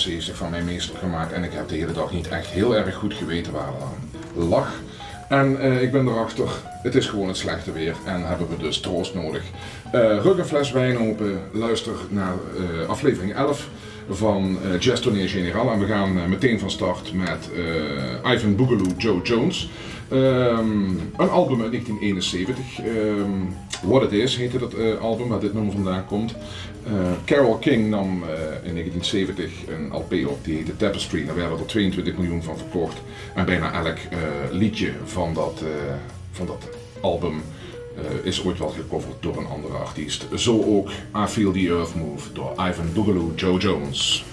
depressie heeft zich van mij meester gemaakt en ik heb de hele dag niet echt heel erg goed geweten waar aan lag. En uh, ik ben erachter, het is gewoon het slechte weer en hebben we dus troost nodig. Uh, ruk een fles wijn open, luister naar uh, aflevering 11 van uh, Jazz Tournee Generaal. En we gaan meteen van start met Ivan Boogaloo Joe Jones. Um, een album uit 1971. Um, What It Is heette dat uh, album waar dit nummer vandaan komt. Uh, Carole King nam uh, in 1970 een LP op die heette Tapestry. Daar werden er 22 miljoen van verkocht. En bijna elk liedje van dat, van dat album is ooit wel gecoverd door een andere artiest. Zo ook I Feel the Earth Move door Ivan Boogaloo Joe Jones.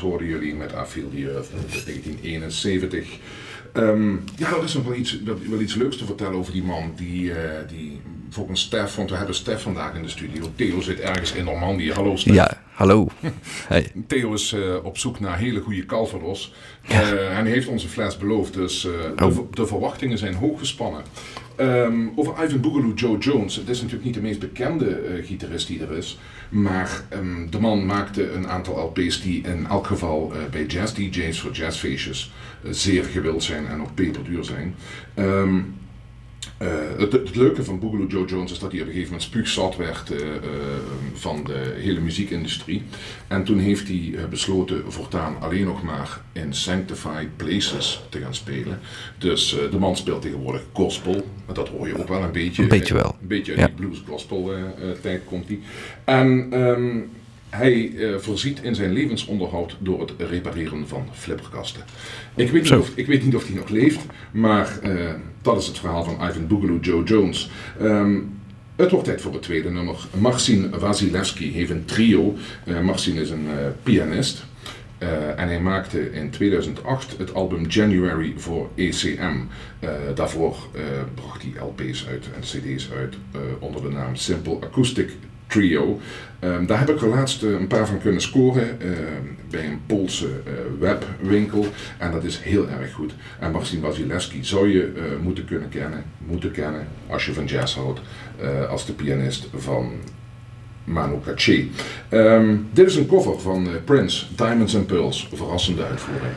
Hoorden jullie met Feel the Earth uit 1971. Ehm, ja, er is nog wel iets, wel iets leuks te vertellen over die man. Die, uh, die volgens Stef, want we hebben Stef vandaag in de studio. Theo zit ergens in Normandië. Hallo Stef. Ja, hallo. Hey. Theo is uh, op zoek naar hele goede calvados. Uh, en heeft onze fles beloofd, dus de, oh. de, verwachtingen zijn hoog gespannen. Um, over Ivan Boogaloo Joe Jones. Het is natuurlijk niet de meest bekende gitarist die er is. Maar um, de man maakte een aantal LP's die in elk geval bij jazz DJ's voor jazzfeestjes zeer gewild zijn en ook peperduur zijn. Um, uh, het, het, leuke van Boogaloo Joe Jones is dat hij op een gegeven moment spuugzat werd uh, uh, van de hele muziekindustrie. En toen heeft hij besloten voortaan alleen nog maar in sanctified places te gaan spelen. Dus de man speelt tegenwoordig gospel. Dat hoor je ook wel een beetje. Een beetje wel. Een beetje uit ja. die blues gospel tijd komt hij. En um, hij uh, voorziet in zijn levensonderhoud door het repareren van flipperkasten. Ik weet niet, of, ik weet niet of hij nog leeft, maar uh, dat is het verhaal van Ivan Boogaloo Joe Jones. Um, het wordt tijd voor het tweede nummer. Marcin Wasilewski heeft een trio. Uh, Marcin is een pianist. en hij maakte in 2008 het album January voor ECM. daarvoor bracht hij LP's uit en CD's uit onder de naam Simple Acoustic Trio. Um, daar heb ik er laatst een paar van kunnen scoren uh, bij een Poolse uh, webwinkel. En dat is heel erg goed. En Marcin Wasilewski zou je uh, moeten kunnen kennen, moeten kennen als je van jazz houdt, als de pianist van Manu Katché. Um, dit is een cover van Prince, Diamonds and Pearls, verrassende uitvoering.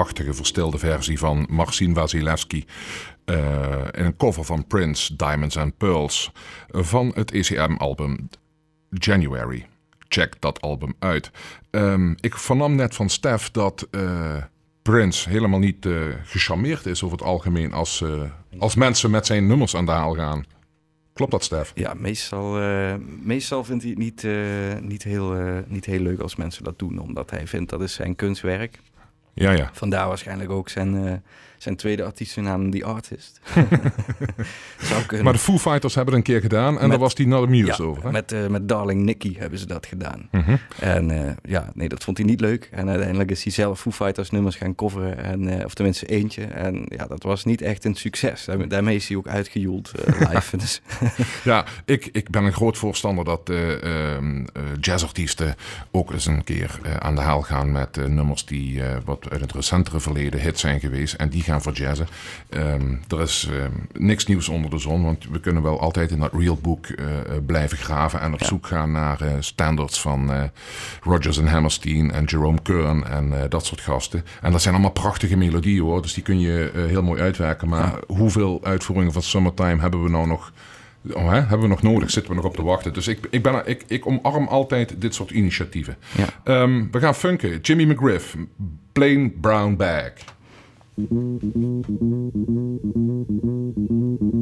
Prachtige versie van Marcin Wasilewski. Uh, in een cover van Prince, Diamonds and Pearls. Van het ECM-album January. Check dat album uit. Um, ik vernam net van Stef dat uh, Prince helemaal niet uh, gecharmeerd is over het algemeen als, als mensen met zijn nummers aan de haal gaan. Klopt dat, Stef? Ja, meestal, meestal vindt hij het niet, niet, heel, niet heel leuk als mensen dat doen, omdat hij vindt dat is zijn kunstwerk. Ja, ja. Vandaar waarschijnlijk ook zijn, zijn tweede artiestennaam The Artist. maar de Foo Fighters hebben het een keer gedaan en daar was die Not Amused ja, over. Hè? Met, uh, met Darling Nicky hebben ze dat gedaan. Mm -hmm. En uh, ja, nee, dat vond hij niet leuk. En uiteindelijk is hij zelf Foo Fighters nummers gaan coveren. En, uh, of tenminste eentje. En ja, dat was niet echt een succes. Daarmee is hij ook uitgejoeld live. dus. ja, ik, ik ben een groot voorstander dat ehm, jazzartiesten ook eens een keer aan de haal gaan met nummers die wat uit het recentere verleden hit zijn geweest. En die gaan voor jazzen. Um, er is um, niks nieuws onder de zon, want we kunnen wel altijd in dat real book uh, blijven graven en op ja. zoek gaan naar uh, standards van uh, Rodgers en Hammerstein en Jerome Kern en dat soort gasten. En dat zijn allemaal prachtige melodieën hoor, dus die kun je heel mooi uitwerken. Maar ja. hoeveel uitvoeringen van Summertime hebben we nou nog? Oh, hè? Hebben we nog nodig? Zitten we nog op te wachten? Dus ik, ik, ben, ik, ik omarm altijd dit soort initiatieven. Ja. Um, we gaan funken. Jimmy McGriff, Plain Brown Bag. Thank you.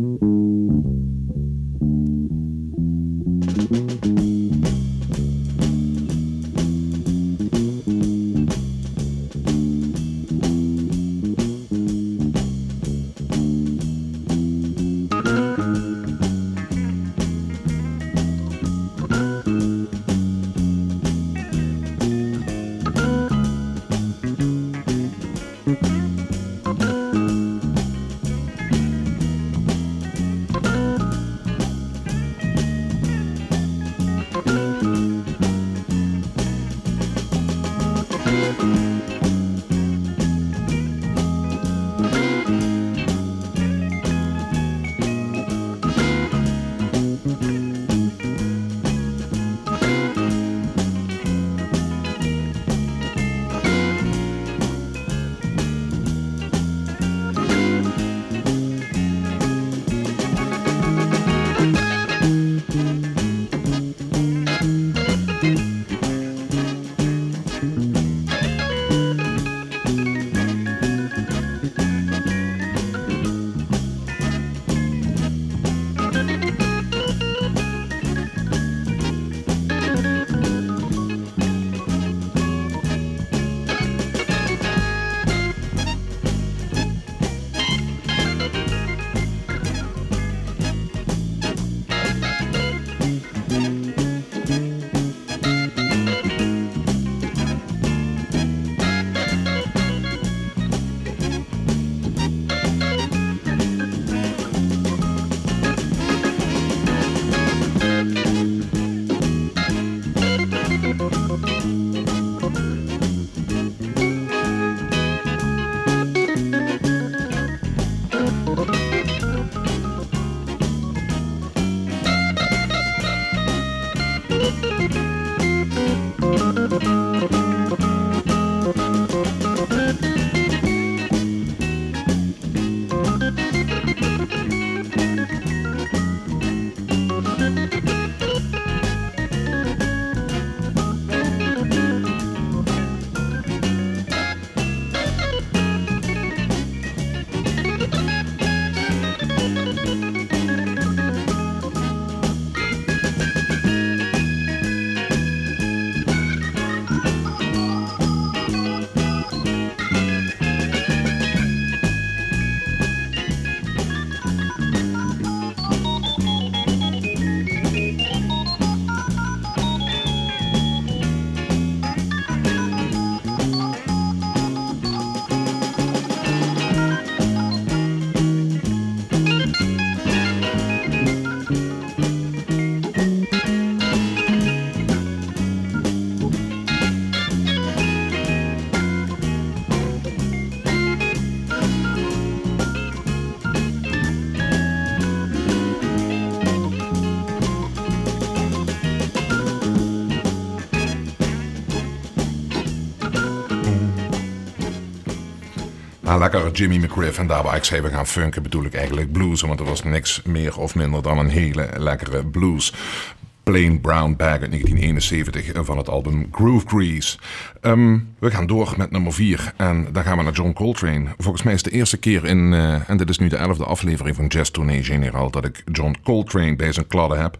Ah, lekker Jimmy McGriff. En daar waar ik zei we gaan funken bedoel ik eigenlijk blues. Want er was niks meer of minder dan een hele lekkere blues. Plain Brown Bag uit 1971 van het album Groove Grease. Ehm, we gaan door met nummer 4 en dan gaan we naar John Coltrane. Volgens mij is de eerste keer in, uh, en dit is nu de elfde aflevering van Jazz Tournee Generaal, dat ik John Coltrane bij zijn kladden heb.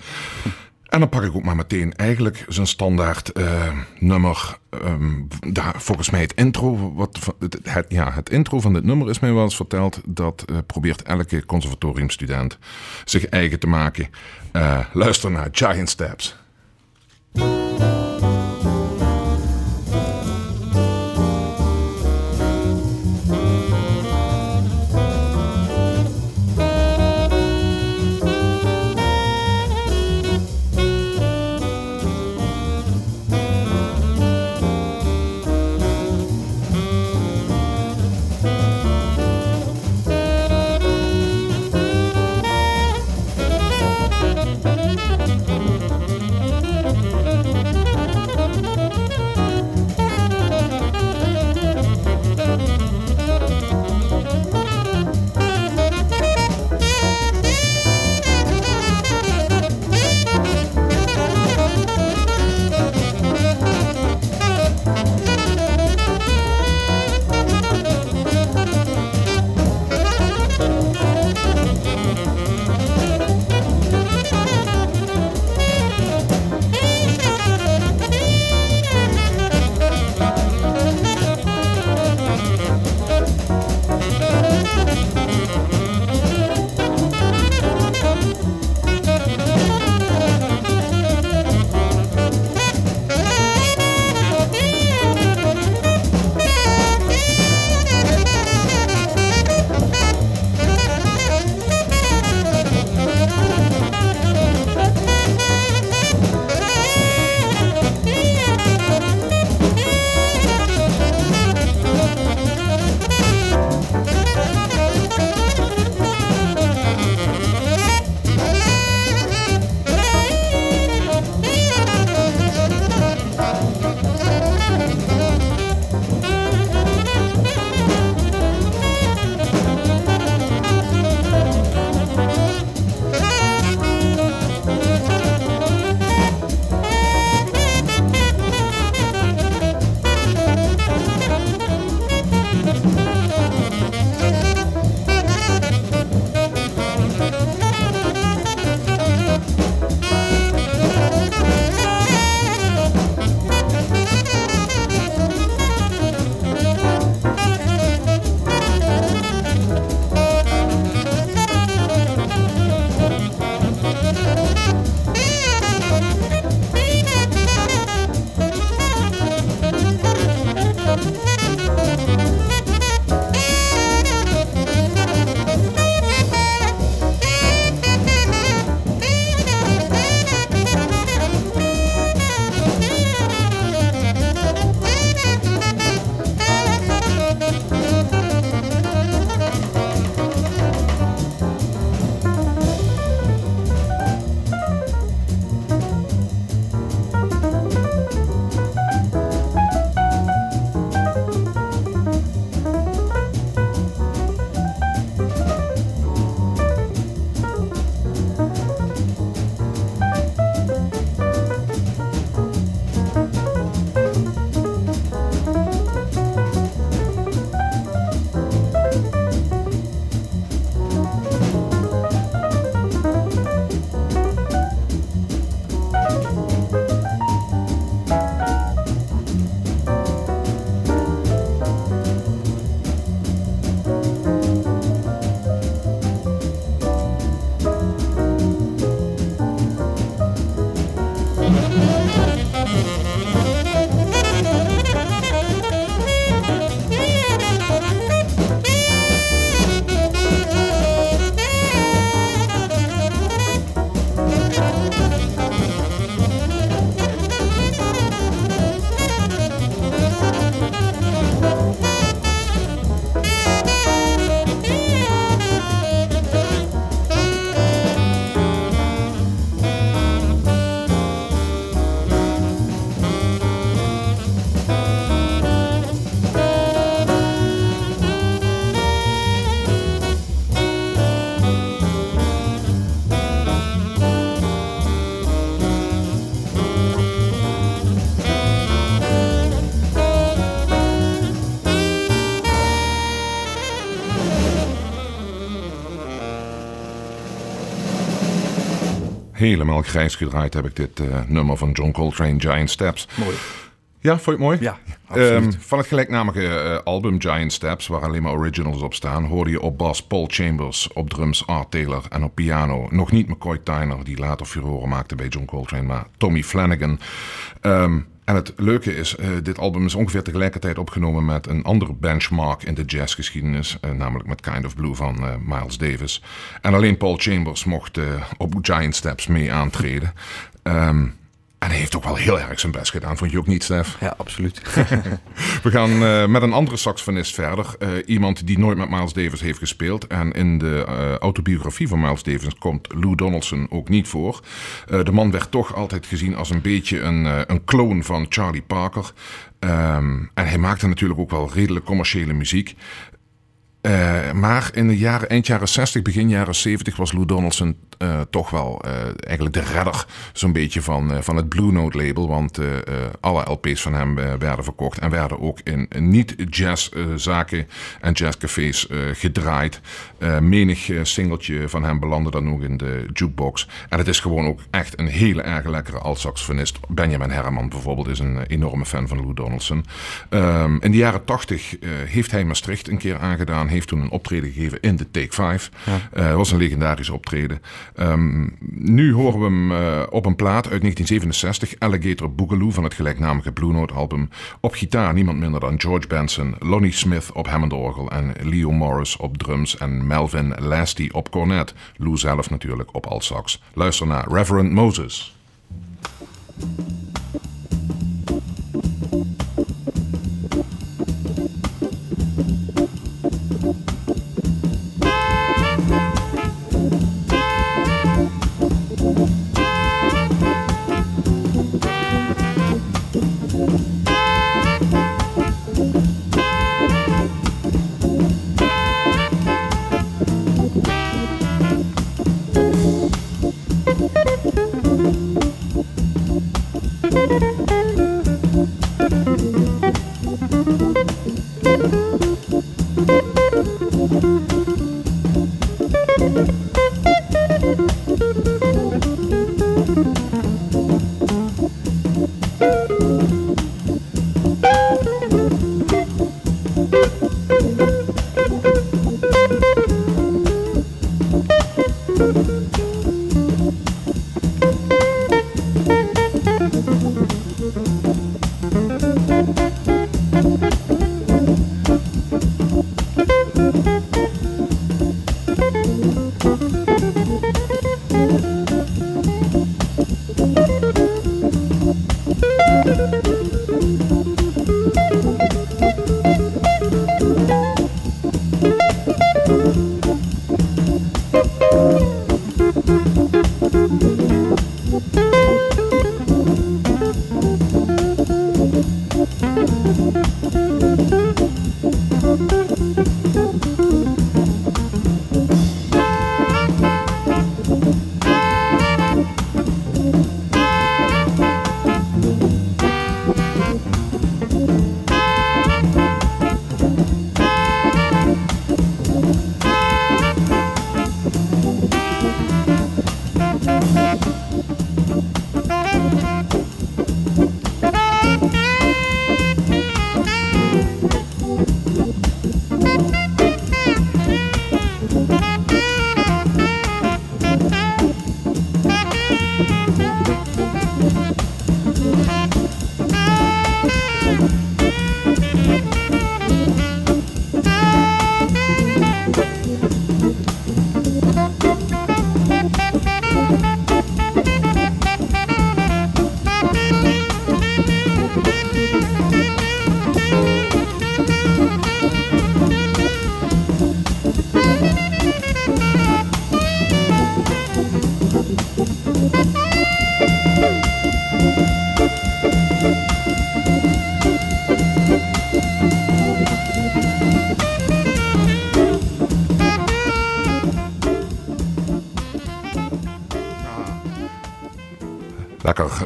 En dan pak ik ook maar meteen eigenlijk zijn standaard uh, nummer. Um, daar, volgens mij het intro. Wat, het, ja, het intro van dit nummer is mij wel eens verteld. Dat uh, probeert elke conservatoriumstudent zich eigen te maken. Uh, luister naar Giant Steps. Helemaal grijs gedraaid heb ik dit uh, nummer van John Coltrane, Giant Steps. Mooi. Ja, vond je het mooi? Ja, absoluut. Um, van het gelijknamige uh, album Giant Steps, waar alleen maar originals op staan, hoorde je op bas Paul Chambers, op drums Art Taylor en op piano nog niet McCoy Tyner, die later furoren maakte bij John Coltrane, maar Tommy Flanagan. Um, en het leuke is, uh, dit album is ongeveer tegelijkertijd opgenomen met een andere benchmark in de jazzgeschiedenis, uh, namelijk met Kind of Blue van uh, Miles Davis. En alleen Paul Chambers mocht op Giant Steps mee aantreden. Um, en hij heeft ook wel heel erg zijn best gedaan, vond je ook niet, Stef? Ja, absoluut. We gaan uh, met een andere saxofonist verder. Uh, iemand die nooit met Miles Davis heeft gespeeld. En in de uh, autobiografie van Miles Davis komt Lou Donaldson ook niet voor. de man werd toch altijd gezien als een beetje een, een kloon van Charlie Parker. Um, en hij maakte natuurlijk ook wel redelijk commerciële muziek. Uh, maar in de jaren, eind jaren 60, begin jaren 70 was Lou Donaldson uh, toch wel uh, eigenlijk de redder zo'n beetje van, van het Blue Note label. Want alle LP's van hem werden verkocht en werden ook in niet-jazzzaken en jazzcafés gedraaid. menig singeltje van hem belandde dan ook in de jukebox. En het is gewoon ook echt een hele erg lekkere alt-saxofonist. Benjamin Herman bijvoorbeeld is een enorme fan van Lou Donaldson. Um, in de jaren 80 heeft hij Maastricht een keer aangedaan heeft toen een optreden gegeven in de Take 5. Ja. Uh, was een legendarisch optreden. Um, nu horen we hem uh, op een plaat uit 1967, Alligator Boogaloo van het gelijknamige Blue Note album. Op gitaar niemand minder dan George Benson, Lonnie Smith op Hammond-orgel en Leo Morris op drums en Melvin Lasty op cornet. Lou zelf natuurlijk op alt-sax. Luister naar Reverend Moses.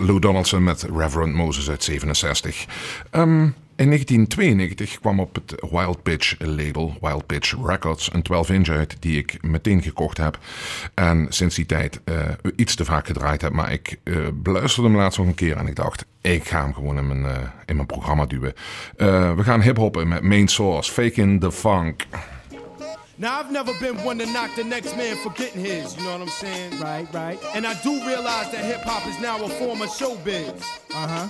Lou Donaldson met Reverend Moses uit 67. Ehm, in 1992 kwam op het Wild Pitch label, Wild Pitch Records, een 12-inch uit die ik meteen gekocht heb. En sinds die tijd eh, iets te vaak gedraaid heb. Maar ik uh, beluisterde hem laatst nog een keer en ik dacht, ik ga hem gewoon in mijn, eh, in mijn programma duwen. we gaan hip-hoppen met Main Source, Faking the Funk. Now I've never been one to knock the next man for getting his, you know what I'm saying? Right, right. And I do realize that hip hop is now a form of showbiz. Uh huh.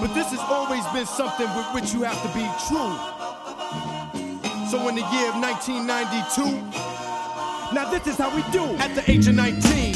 But this has always been something with which you have to be true. So in the year of 1992, now this is how we do. At the age of 19.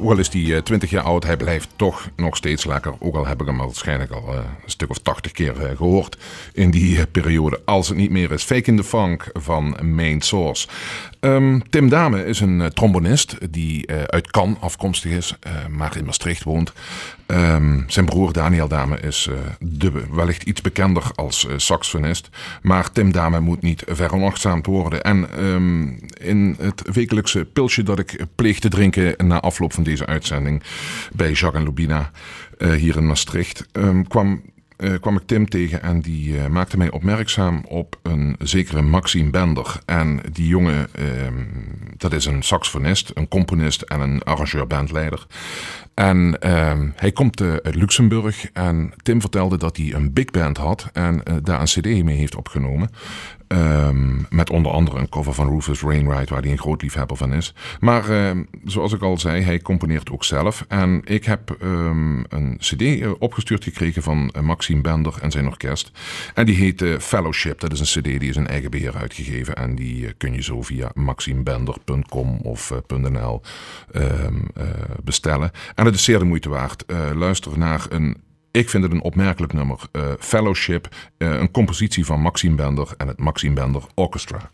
Wel is die eh, 20 jaar oud, hij blijft toch nog steeds lekker. Ook al heb ik hem waarschijnlijk al eh, of tachtig keer eh, gehoord in die eh, periode. Als het niet meer is. Fake in the Funk van Main Source. Ehm, Tim Dame is een eh, trombonist die uit Cannes afkomstig is, maar in Maastricht woont. Ehm, zijn broer Daniel Dame is de, wellicht iets bekender als saxonist. Maar Tim Dame moet niet veronachtzaamd worden. En ehm, in het wekelijkse pilsje dat ik pleeg te drinken na afloop van deze uitzending bij Jacques en Lubina hier in Maastricht, kwam eh, kwam ik Tim tegen en die eh, maakte mij opmerkzaam op een zekere Maxime Bender. En die jongen, ehm, dat is een saxofonist, een componist en een arrangeur-bandleider. En ehm, hij komt eh, uit Luxemburg en Tim vertelde dat hij een big band had en daar een cd mee heeft opgenomen. Ehm, met onder andere een cover van Rufus Wainwright, waar hij een groot liefhebber van is. Maar zoals ik al zei, hij componeert ook zelf. En ik heb een CD opgestuurd gekregen van Max Maxime Bender en zijn orkest. En die heet eh, Fellowship. Dat is een cd die is in eigen beheer uitgegeven. En die eh, kun je zo via maximebender.com of eh, .nl ehm, eh, bestellen. En het is zeer de moeite waard. Luister naar een ik vind het een opmerkelijk nummer. Fellowship, een compositie van Maxime Bender en het Maxime Bender Orchestra.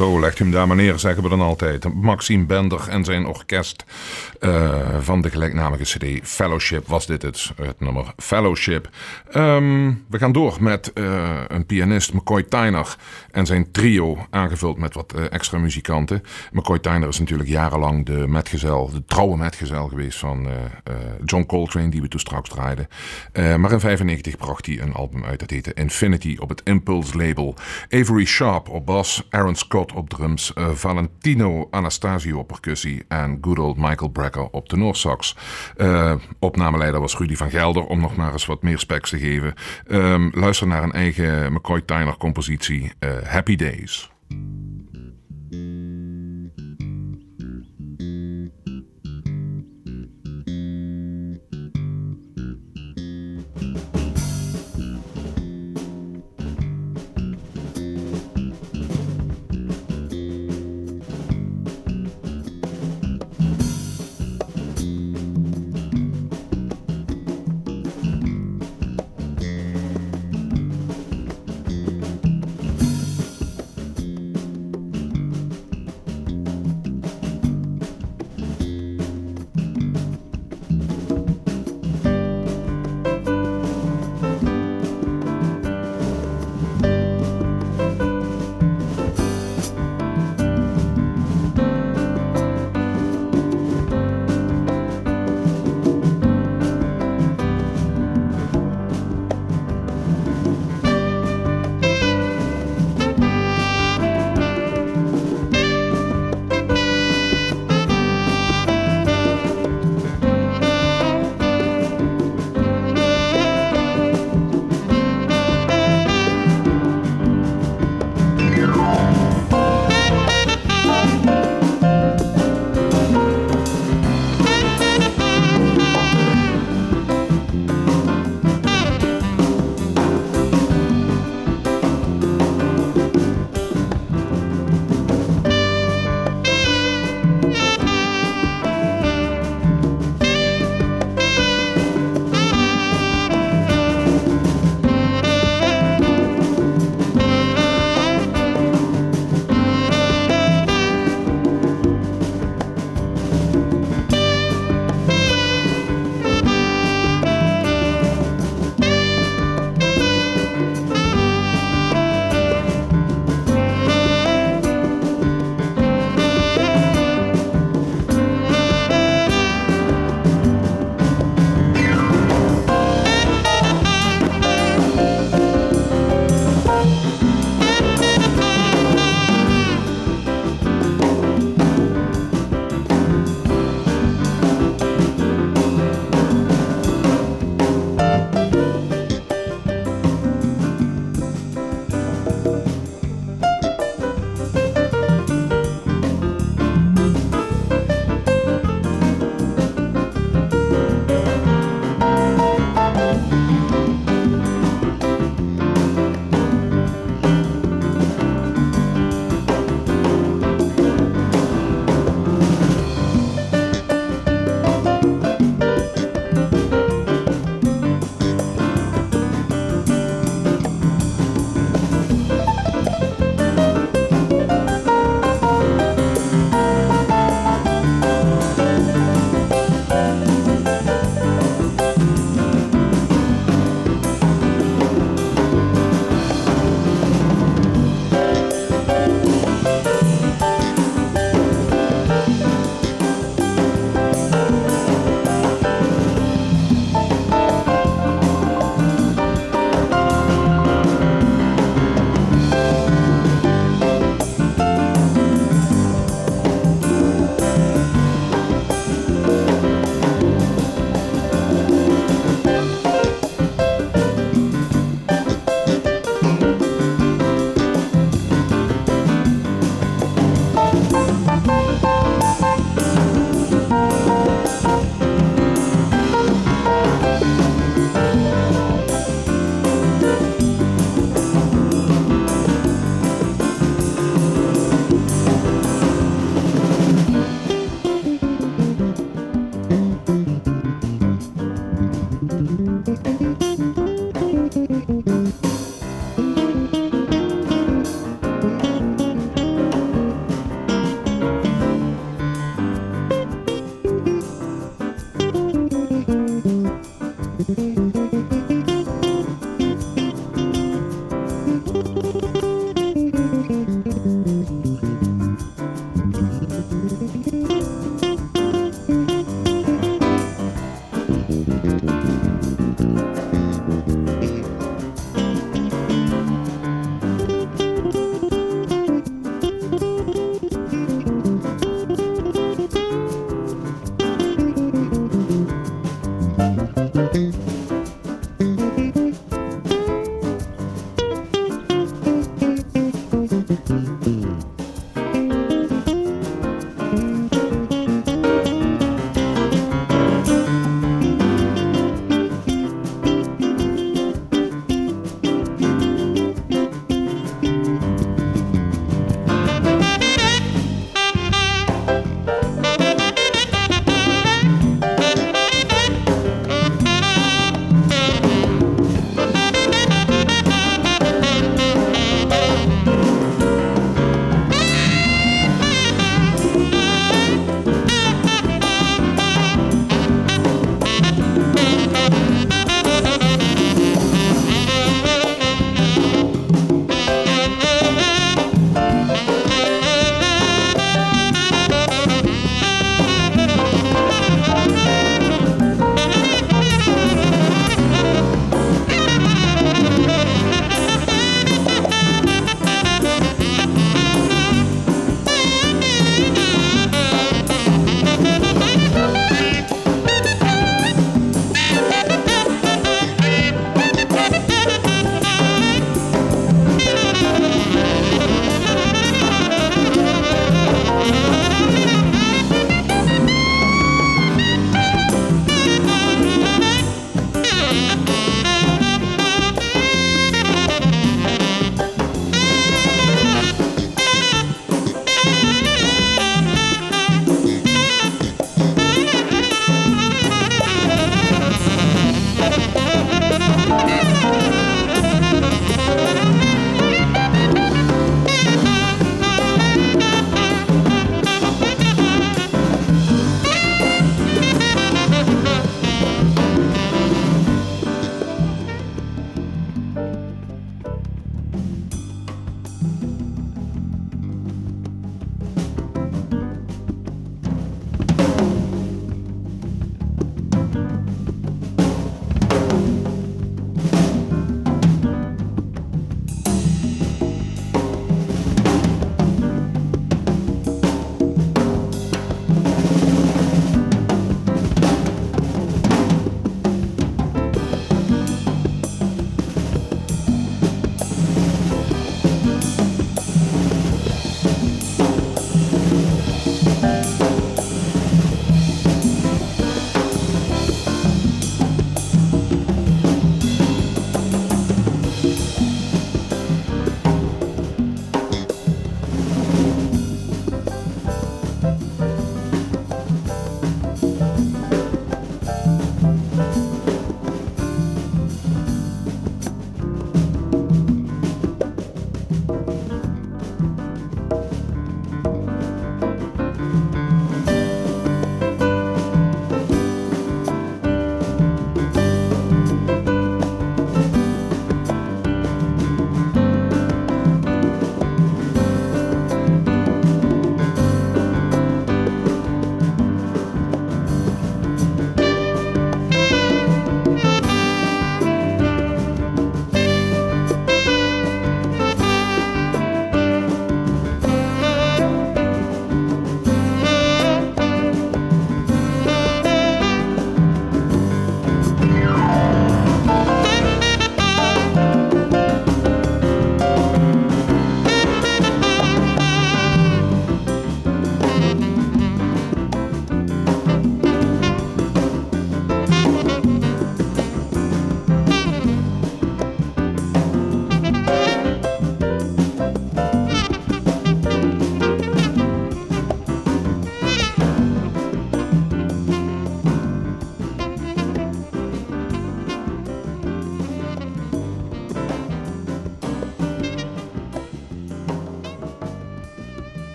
Zo legt u hem daar maar neer, zeggen we dan altijd. Maxime Bender en zijn orkest eh, van de gelijknamige CD Fellowship was dit het, het nummer Fellowship. Ehm, we gaan door met eh, een pianist, McCoy Tyner, en zijn trio, aangevuld met wat eh, extra muzikanten. McCoy Tyner is natuurlijk jarenlang de metgezel, de trouwe metgezel geweest van John Coltrane, die we toen straks draaiden. Maar in 95 bracht hij een album uit, dat heette Infinity, op het Impulse label. Avery Sharp op bas, Aaron Scott op drums, Valentino Anastasio op percussie en good old Michael Op tenorsax. Eh opnameleider was Rudy van Gelder, om nog maar eens wat meer specs te geven. Ehm, luister naar een eigen McCoy Tyner compositie, eh, Happy Days.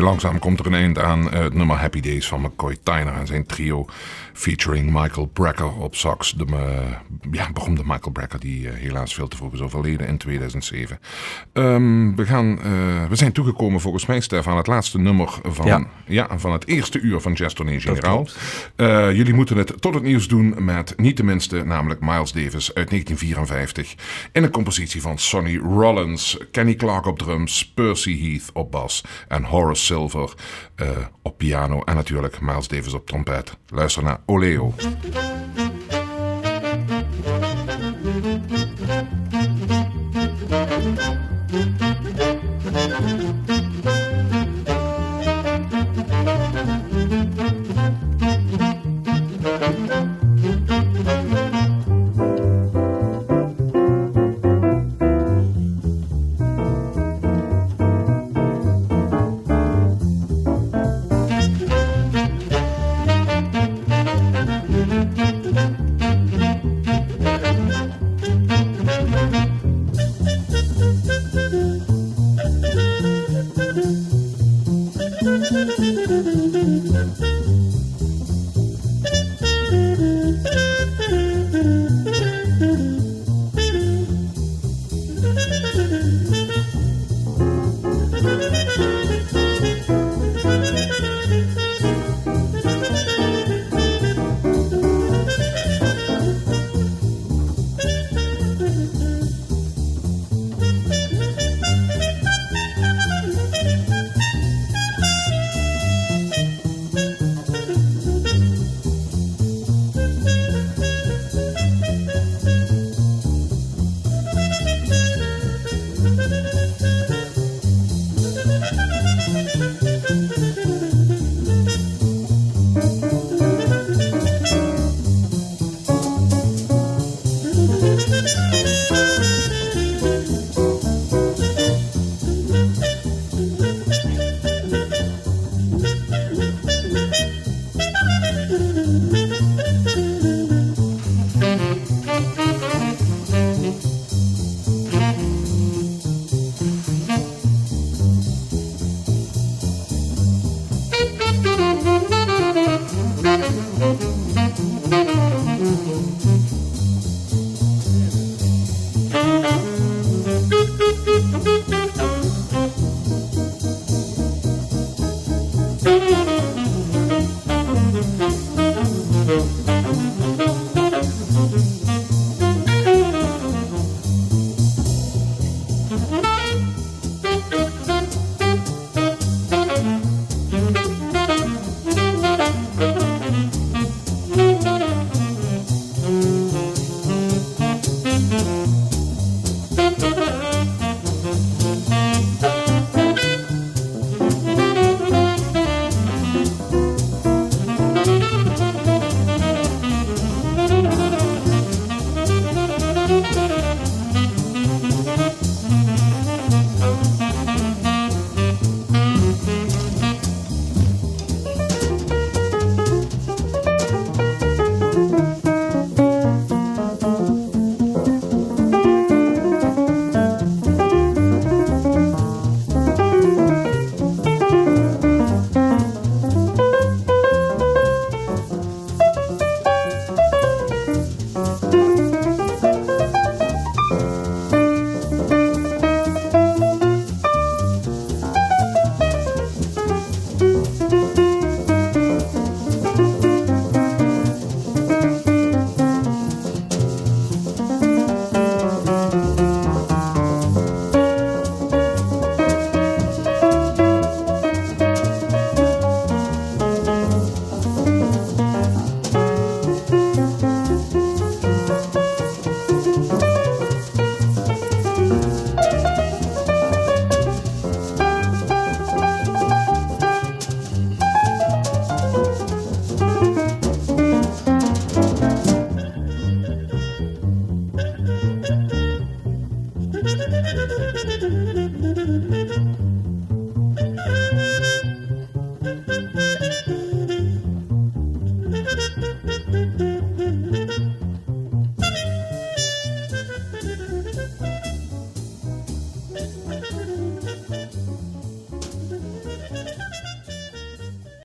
Heel langzaam komt er een eind aan eh, het nummer Happy Days van McCoy Tyner en zijn trio featuring Michael Brecker op sax. De eh, ja, beroemde Michael Brecker die eh, helaas veel te vroeg is overleden in 2007. Ehm, we, gaan, we zijn toegekomen volgens mij, Stef, aan het laatste nummer van, ja. Ja. van het eerste uur van Jazz Tournee Generaal. jullie moeten het tot het nieuws doen met niet de minste, namelijk Miles Davis uit 1954. In een compositie van Sonny Rollins, Kenny Clark op drums, Percy Heath op bas en Horace Eh, op piano. En natuurlijk Miles Davis op trompet. Luister naar Oleo.